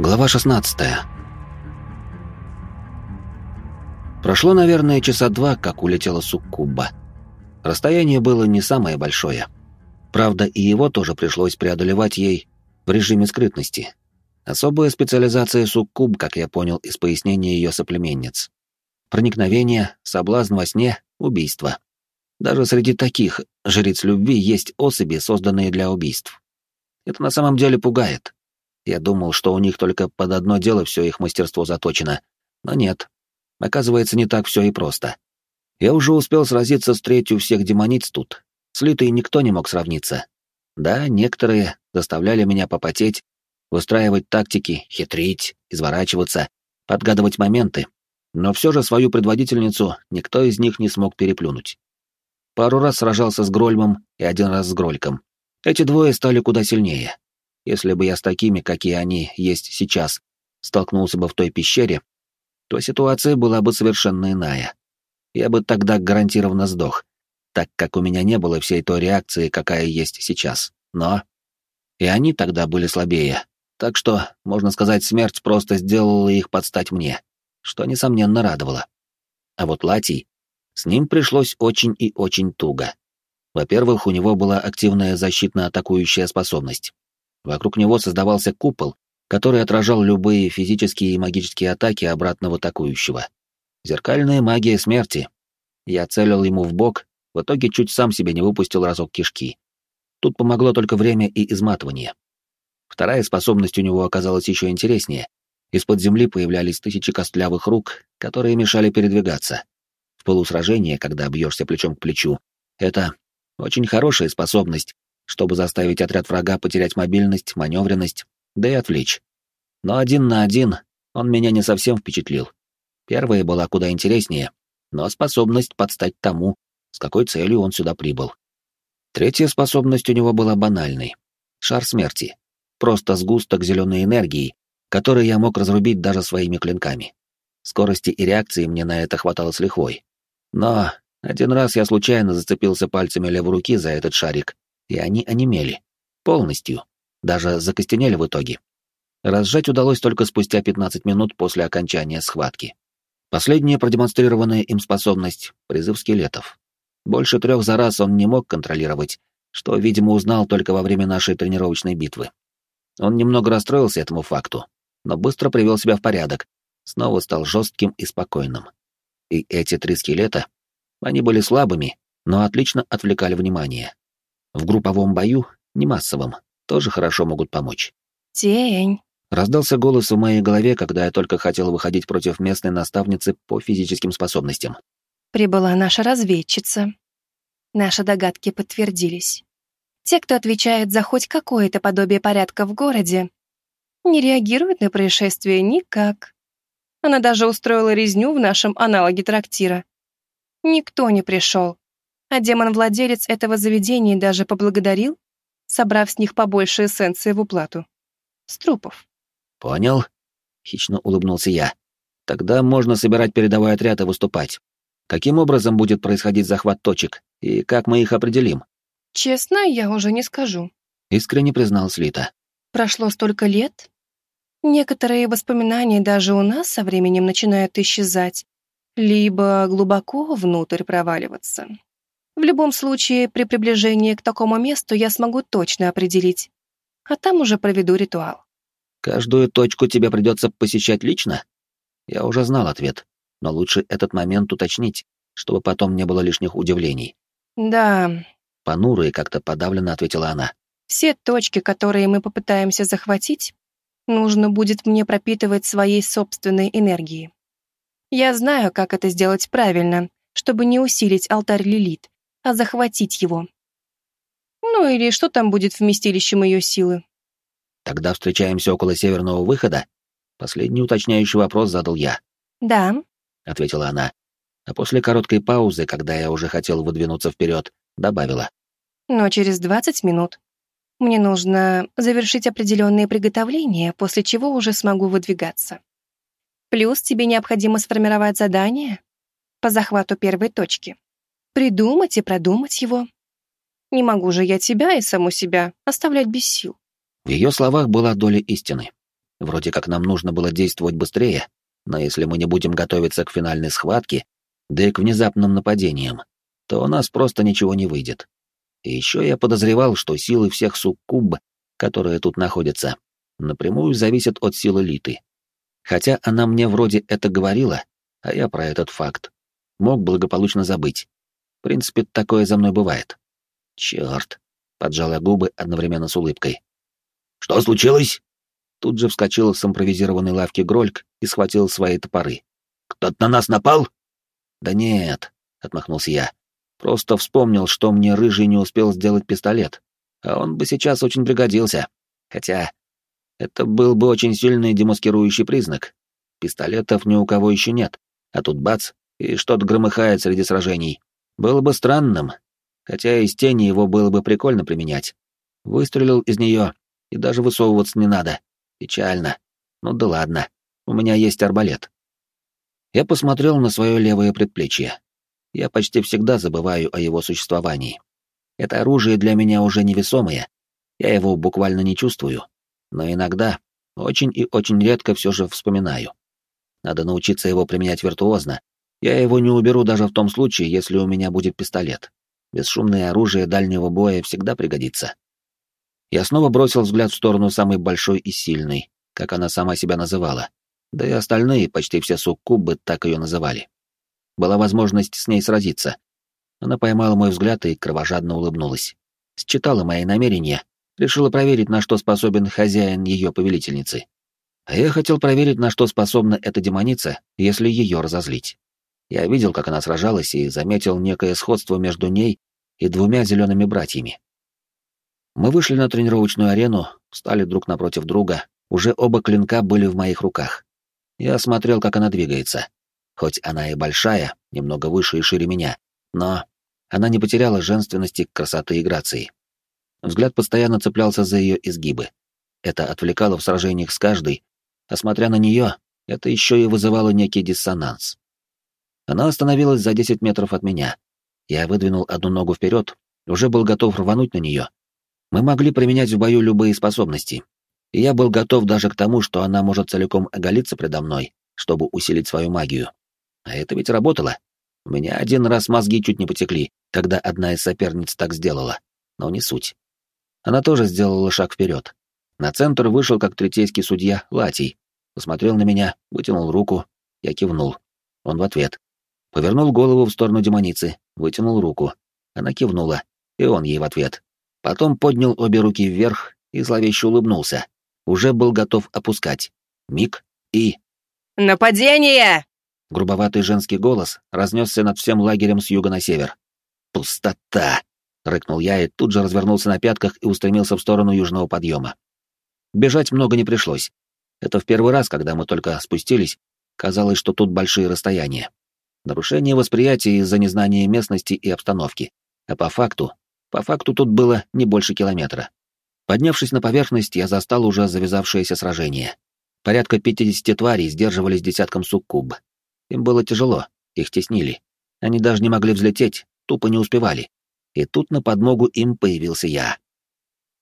Глава 16 Прошло, наверное, часа два, как улетела суккуба. Расстояние было не самое большое. Правда, и его тоже пришлось преодолевать ей в режиме скрытности. Особая специализация суккуб, как я понял из пояснения ее соплеменниц. Проникновение, соблазн во сне, убийство. Даже среди таких жриц любви есть особи, созданные для убийств. Это на самом деле пугает. Я думал, что у них только под одно дело все их мастерство заточено. Но нет. Оказывается, не так все и просто. Я уже успел сразиться с третью всех демониц тут. С Литой никто не мог сравниться. Да, некоторые заставляли меня попотеть, выстраивать тактики, хитрить, изворачиваться, подгадывать моменты. Но все же свою предводительницу никто из них не смог переплюнуть. Пару раз сражался с Грольмом и один раз с Грольком. Эти двое стали куда сильнее. Если бы я с такими, какие они есть сейчас, столкнулся бы в той пещере, то ситуация была бы совершенно иная. Я бы тогда гарантированно сдох, так как у меня не было всей той реакции, какая есть сейчас. Но... И они тогда были слабее, так что, можно сказать, смерть просто сделала их подстать мне, что, несомненно, радовало. А вот Латий, с ним пришлось очень и очень туго. Во-первых, у него была активная защитно-атакующая способность. Вокруг него создавался купол, который отражал любые физические и магические атаки обратного атакующего. Зеркальная магия смерти. Я целил ему в бок, в итоге чуть сам себе не выпустил разок кишки. Тут помогло только время и изматывание. Вторая способность у него оказалась еще интереснее. Из-под земли появлялись тысячи костлявых рук, которые мешали передвигаться. В полусражении, когда бьешься плечом к плечу, это очень хорошая способность, чтобы заставить отряд врага потерять мобильность, маневренность, да и отвлечь. Но один на один он меня не совсем впечатлил. Первая была куда интереснее, но способность подстать тому, с какой целью он сюда прибыл. Третья способность у него была банальной. Шар смерти. Просто сгусток зеленой энергии, который я мог разрубить даже своими клинками. Скорости и реакции мне на это хватало с лихвой. Но один раз я случайно зацепился пальцами левой руки за этот шарик, и они онемели. Полностью. Даже закостенели в итоге. Разжать удалось только спустя 15 минут после окончания схватки. Последняя продемонстрированная им способность — призыв скелетов. Больше трех за раз он не мог контролировать, что, видимо, узнал только во время нашей тренировочной битвы. Он немного расстроился этому факту, но быстро привел себя в порядок, снова стал жестким и спокойным. И эти три скелета, они были слабыми, но отлично отвлекали внимание. В групповом бою, не массовом, тоже хорошо могут помочь. «Тень!» Раздался голос в моей голове, когда я только хотел выходить против местной наставницы по физическим способностям. «Прибыла наша разведчица. Наши догадки подтвердились. Те, кто отвечает за хоть какое-то подобие порядка в городе, не реагируют на происшествие никак. Она даже устроила резню в нашем аналоге трактира. Никто не пришел. А демон-владелец этого заведения даже поблагодарил, собрав с них побольше эссенции в уплату. С трупов. «Понял?» — хищно улыбнулся я. «Тогда можно собирать передовой отряд и выступать. Каким образом будет происходить захват точек, и как мы их определим?» «Честно, я уже не скажу», — искренне признал Слита. «Прошло столько лет. Некоторые воспоминания даже у нас со временем начинают исчезать, либо глубоко внутрь проваливаться. В любом случае, при приближении к такому месту я смогу точно определить, а там уже проведу ритуал. Каждую точку тебе придется посещать лично? Я уже знал ответ, но лучше этот момент уточнить, чтобы потом не было лишних удивлений. Да. Понуро и как-то подавленно ответила она. Все точки, которые мы попытаемся захватить, нужно будет мне пропитывать своей собственной энергией. Я знаю, как это сделать правильно, чтобы не усилить алтарь Лилит, а захватить его. Ну или что там будет вместилищем ее силы? Тогда встречаемся около северного выхода? Последний уточняющий вопрос задал я. Да, ответила она. А после короткой паузы, когда я уже хотел выдвинуться вперед, добавила. Но через двадцать минут. Мне нужно завершить определенные приготовления, после чего уже смогу выдвигаться. Плюс тебе необходимо сформировать задание по захвату первой точки. Придумать и продумать его. Не могу же я тебя и саму себя оставлять без сил. В ее словах была доля истины. Вроде как нам нужно было действовать быстрее, но если мы не будем готовиться к финальной схватке, да и к внезапным нападениям, то у нас просто ничего не выйдет. И еще я подозревал, что силы всех суккуб, которые тут находятся, напрямую зависят от силы Литы. Хотя она мне вроде это говорила, а я про этот факт мог благополучно забыть. В принципе, такое за мной бывает. Черт, поджала губы одновременно с улыбкой. Что случилось? Тут же вскочил с импровизированной лавки Грольк и схватил свои топоры. «Кто-то на нас напал?» «Да нет», — отмахнулся я. «Просто вспомнил, что мне Рыжий не успел сделать пистолет, а он бы сейчас очень пригодился. Хотя это был бы очень сильный демаскирующий признак. Пистолетов ни у кого еще нет, а тут бац, и что-то громыхает среди сражений. Было бы странным, хотя из тени его было бы прикольно применять. Выстрелил из нее, и даже высовываться не надо. Печально. Ну да ладно, у меня есть арбалет. Я посмотрел на свое левое предплечье. Я почти всегда забываю о его существовании. Это оружие для меня уже невесомое, я его буквально не чувствую, но иногда, очень и очень редко все же вспоминаю. Надо научиться его применять виртуозно. Я его не уберу даже в том случае, если у меня будет пистолет. Бесшумное оружие дальнего боя всегда пригодится. Я снова бросил взгляд в сторону самой большой и сильной, как она сама себя называла. Да и остальные, почти все суккубы, так ее называли. Была возможность с ней сразиться. Она поймала мой взгляд и кровожадно улыбнулась. Считала мои намерения, решила проверить, на что способен хозяин ее повелительницы. А я хотел проверить, на что способна эта демоница, если ее разозлить. Я видел, как она сражалась, и заметил некое сходство между ней и двумя зелеными братьями. Мы вышли на тренировочную арену, встали друг напротив друга, уже оба клинка были в моих руках. Я смотрел, как она двигается. Хоть она и большая, немного выше и шире меня, но она не потеряла женственности, красоты и грации. Взгляд постоянно цеплялся за ее изгибы. Это отвлекало в сражениях с каждой, а смотря на нее, это еще и вызывало некий диссонанс. Она остановилась за 10 метров от меня. Я выдвинул одну ногу вперед, уже был готов рвануть на нее. Мы могли применять в бою любые способности, и я был готов даже к тому, что она может целиком оголиться предо мной, чтобы усилить свою магию. А это ведь работало. У меня один раз мозги чуть не потекли, когда одна из соперниц так сделала. Но не суть. Она тоже сделала шаг вперед. На центр вышел как третейский судья Латий, посмотрел на меня, вытянул руку, я кивнул. Он в ответ. Повернул голову в сторону демоницы, вытянул руку. Она кивнула, и он ей в ответ. Потом поднял обе руки вверх и зловеще улыбнулся. Уже был готов опускать. Миг и... «Нападение!» Грубоватый женский голос разнесся над всем лагерем с юга на север. «Пустота!» — рыкнул я и тут же развернулся на пятках и устремился в сторону южного подъема. Бежать много не пришлось. Это в первый раз, когда мы только спустились, казалось, что тут большие расстояния. Нарушение восприятия из-за незнания местности и обстановки. А по факту, по факту тут было не больше километра. Поднявшись на поверхность, я застал уже завязавшееся сражение. Порядка 50 тварей сдерживались десятком суккуб. Им было тяжело, их теснили. Они даже не могли взлететь, тупо не успевали. И тут на подмогу им появился я.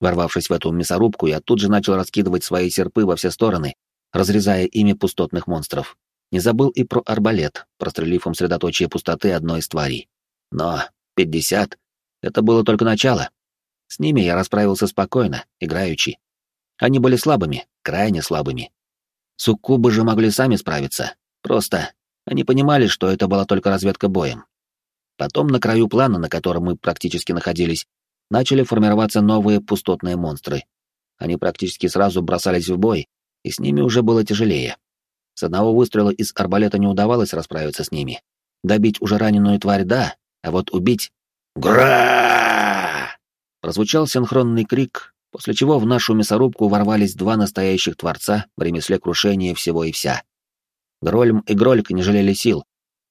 Ворвавшись в эту мясорубку, я тут же начал раскидывать свои серпы во все стороны, разрезая ими пустотных монстров. Не забыл и про арбалет, прострелив им средоточие пустоты одной из тварей. Но пятьдесят — это было только начало. С ними я расправился спокойно, играючи. Они были слабыми, крайне слабыми. Суккубы же могли сами справиться. Просто они понимали, что это была только разведка боем. Потом на краю плана, на котором мы практически находились, начали формироваться новые пустотные монстры. Они практически сразу бросались в бой, и с ними уже было тяжелее. С одного выстрела из арбалета не удавалось расправиться с ними. Добить уже раненую тварь — да, а вот убить... «Гра!» Прозвучал синхронный крик, после чего в нашу мясорубку ворвались два настоящих творца в ремесле крушения всего и вся. Грольм и Грольк не жалели сил.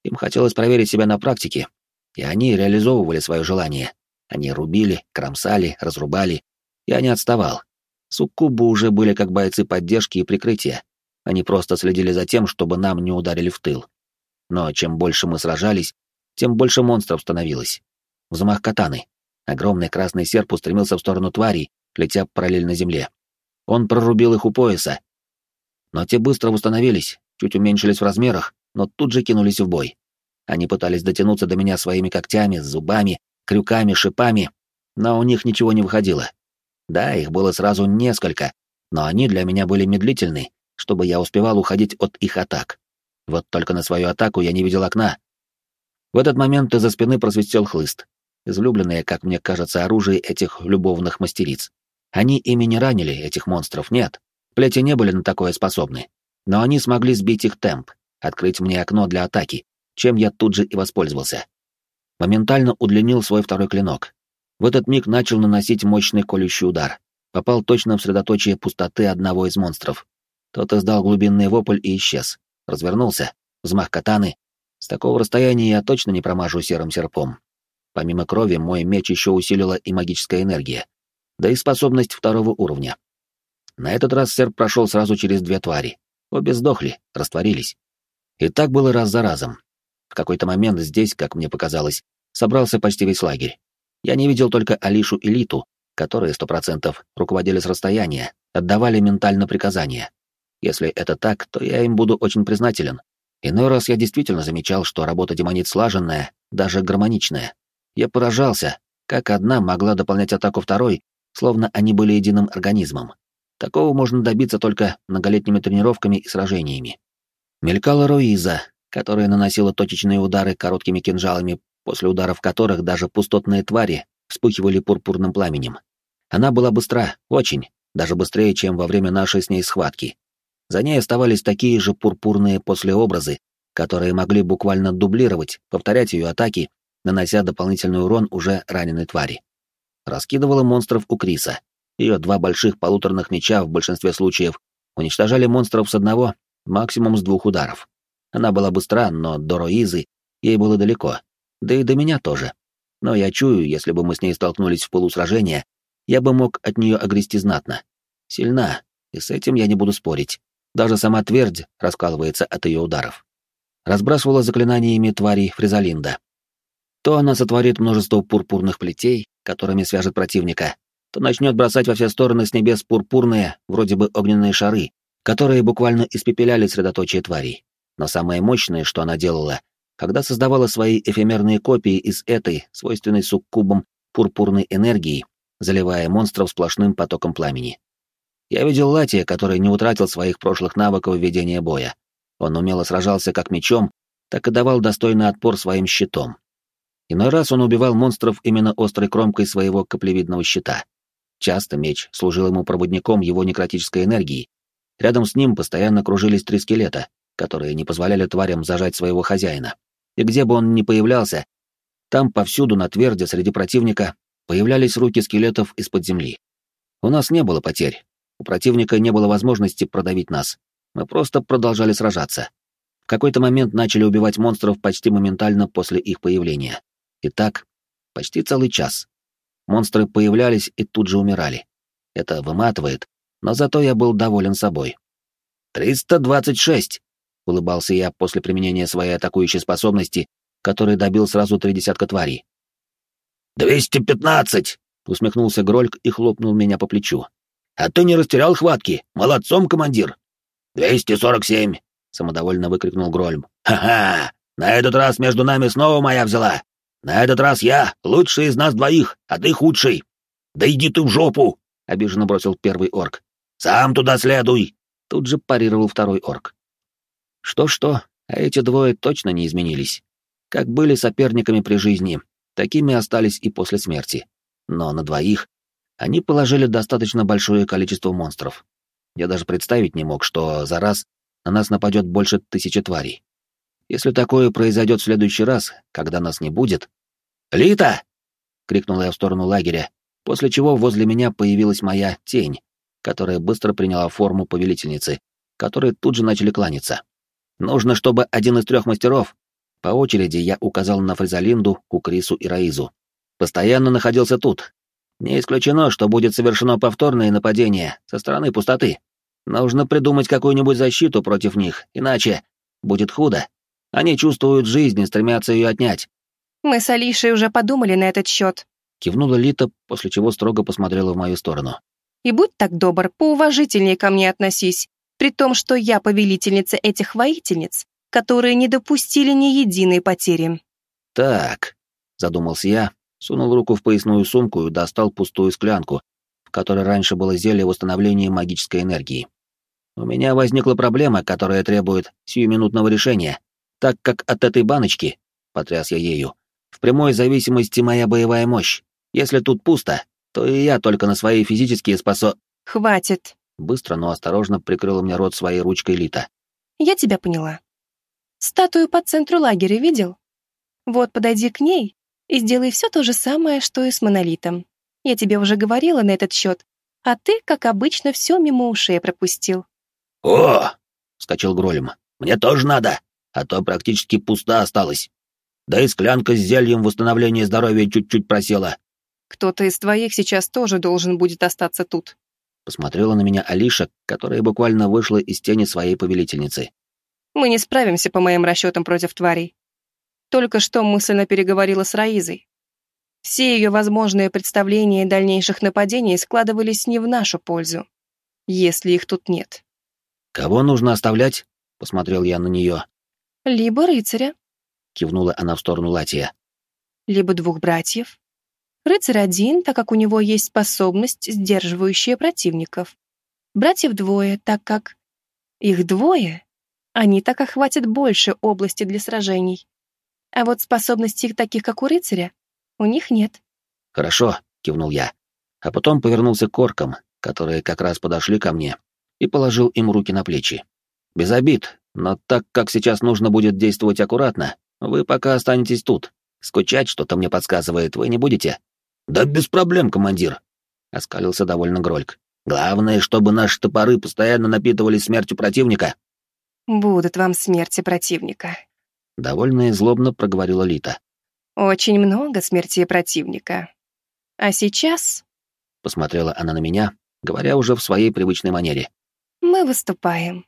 Им хотелось проверить себя на практике, и они реализовывали свое желание. Они рубили, кромсали, разрубали. Я не отставал. Суккубы уже были как бойцы поддержки и прикрытия. Они просто следили за тем, чтобы нам не ударили в тыл. Но чем больше мы сражались, тем больше монстров становилось. Взмах катаны. Огромный красный серп устремился в сторону тварей, летя параллельно земле. Он прорубил их у пояса. Но те быстро восстановились, чуть уменьшились в размерах, но тут же кинулись в бой. Они пытались дотянуться до меня своими когтями, зубами, крюками, шипами, но у них ничего не выходило. Да, их было сразу несколько, но они для меня были медлительны, чтобы я успевал уходить от их атак. Вот только на свою атаку я не видел окна. В этот момент из-за спины просвистел хлыст. Излюбленное, как мне кажется, оружие этих любовных мастериц. Они ими не ранили, этих монстров, нет. Плети не были на такое способны. Но они смогли сбить их темп, открыть мне окно для атаки, чем я тут же и воспользовался. Моментально удлинил свой второй клинок. В этот миг начал наносить мощный колющий удар. Попал точно в средоточие пустоты одного из монстров. Тот издал глубинный вопль и исчез. Развернулся. Взмах катаны. С такого расстояния я точно не промажу серым серпом. Помимо крови, мой меч еще усилила и магическая энергия. Да и способность второго уровня. На этот раз серп прошел сразу через две твари. Обе сдохли, растворились. И так было раз за разом. В какой-то момент здесь, как мне показалось, собрался почти весь лагерь. Я не видел только Алишу и Литу, которые, сто процентов, руководили с расстояния, отдавали ментально приказания. Если это так, то я им буду очень признателен. Иной раз я действительно замечал, что работа демонит слаженная, даже гармоничная. Я поражался, как одна могла дополнять атаку второй, словно они были единым организмом. Такого можно добиться только многолетними тренировками и сражениями. Мелькала Руиза, которая наносила точечные удары короткими кинжалами, после ударов которых даже пустотные твари вспыхивали пурпурным пламенем. Она была быстра, очень, даже быстрее, чем во время нашей с ней схватки. За ней оставались такие же пурпурные послеобразы, которые могли буквально дублировать, повторять ее атаки, нанося дополнительный урон уже раненой твари. Раскидывала монстров у Криса, ее два больших полуторных меча в большинстве случаев уничтожали монстров с одного, максимум с двух ударов. Она была быстра, но до Роизы ей было далеко, да и до меня тоже. Но я чую, если бы мы с ней столкнулись в полусражения, я бы мог от нее огрести знатно. Сильна, и с этим я не буду спорить. Даже сама твердь раскалывается от ее ударов. Разбрасывала заклинаниями тварей Фризалинда. То она сотворит множество пурпурных плетей, которыми свяжет противника, то начнет бросать во все стороны с небес пурпурные, вроде бы огненные шары, которые буквально испепеляли средоточие тварей. Но самое мощное, что она делала, когда создавала свои эфемерные копии из этой, свойственной суккубам, пурпурной энергии, заливая монстров сплошным потоком пламени. Я видел Латия, который не утратил своих прошлых навыков ведения боя. Он умело сражался как мечом, так и давал достойный отпор своим щитом. Иной раз он убивал монстров именно острой кромкой своего каплевидного щита. Часто меч служил ему проводником его некротической энергии. Рядом с ним постоянно кружились три скелета, которые не позволяли тварям зажать своего хозяина. И где бы он ни появлялся, там повсюду на тверде среди противника появлялись руки скелетов из-под земли. У нас не было потерь. У противника не было возможности продавить нас. Мы просто продолжали сражаться. В какой-то момент начали убивать монстров почти моментально после их появления. И так, почти целый час. Монстры появлялись и тут же умирали. Это выматывает, но зато я был доволен собой. «Триста двадцать шесть!» — улыбался я после применения своей атакующей способности, который добил сразу три десятка тварей. «Двести пятнадцать!» — усмехнулся Грольк и хлопнул меня по плечу. «А ты не растерял хватки! Молодцом, командир!» «Двести сорок семь!» — самодовольно выкрикнул Грольм. «Ха-ха! На этот раз между нами снова моя взяла! На этот раз я лучший из нас двоих, а ты худший. Да иди ты в жопу, обиженно бросил первый орк. Сам туда следуй, тут же парировал второй орк. Что-что, а эти двое точно не изменились. Как были соперниками при жизни, такими остались и после смерти. Но на двоих они положили достаточно большое количество монстров. Я даже представить не мог, что за раз на нас нападет больше тысячи тварей. Если такое произойдет в следующий раз, когда нас не будет... «Лита!» — крикнула я в сторону лагеря, после чего возле меня появилась моя тень, которая быстро приняла форму повелительницы, которые тут же начали кланяться. «Нужно, чтобы один из трех мастеров...» По очереди я указал на Фризалинду, Кукрису и Раизу. «Постоянно находился тут. Не исключено, что будет совершено повторное нападение со стороны пустоты. Нужно придумать какую-нибудь защиту против них, иначе будет худо. Они чувствуют жизнь и стремятся ее отнять. Мы с Алишей уже подумали на этот счет. Кивнула Лита, после чего строго посмотрела в мою сторону. И будь так добр, поуважительнее ко мне относись. При том, что я повелительница этих воительниц, которые не допустили ни единой потери. Так, задумался я, сунул руку в поясную сумку и достал пустую склянку, в которой раньше было зелье восстановления магической энергии. У меня возникла проблема, которая требует сиюминутного решения, так как от этой баночки, потряс я ею, в прямой зависимости моя боевая мощь. Если тут пусто, то и я только на свои физические способ... Хватит. Быстро, но осторожно прикрыла мне рот своей ручкой Лита. Я тебя поняла. Статую по центру лагеря видел? Вот подойди к ней и сделай все то же самое, что и с монолитом. Я тебе уже говорила на этот счет, а ты, как обычно, все мимо ушей пропустил. «О!» — вскочил Гролем. «Мне тоже надо, а то практически пуста осталась. Да и склянка с зельем восстановления здоровья чуть-чуть просела». «Кто-то из твоих сейчас тоже должен будет остаться тут», Посмотрела на меня Алиша, которая буквально вышла из тени своей повелительницы. «Мы не справимся по моим расчетам против тварей. Только что мысленно переговорила с Раизой. Все ее возможные представления дальнейших нападений складывались не в нашу пользу, если их тут нет. «Кого нужно оставлять?» — посмотрел я на нее. «Либо рыцаря», — кивнула она в сторону Латия. «Либо двух братьев, Рыцарь один, так как у него есть способность, сдерживающая противников. Братьев двое, так как... Их двое, они так охватят больше области для сражений. А вот способностей таких, как у рыцаря, у них нет. «Хорошо», — кивнул я. А потом повернулся к оркам, которые как раз подошли ко мне, и положил им руки на плечи. «Без обид, но так как сейчас нужно будет действовать аккуратно, вы пока останетесь тут. Скучать что-то мне подсказывает, вы не будете?» «Да без проблем, командир», — оскалился довольно Грольк. «Главное, чтобы наши топоры постоянно напитывались смертью противника». «Будут вам смерти противника», — довольно и злобно проговорила Лита. «Очень много смертей противника. А сейчас...» — посмотрела она на меня, говоря уже в своей привычной манере. «Мы выступаем».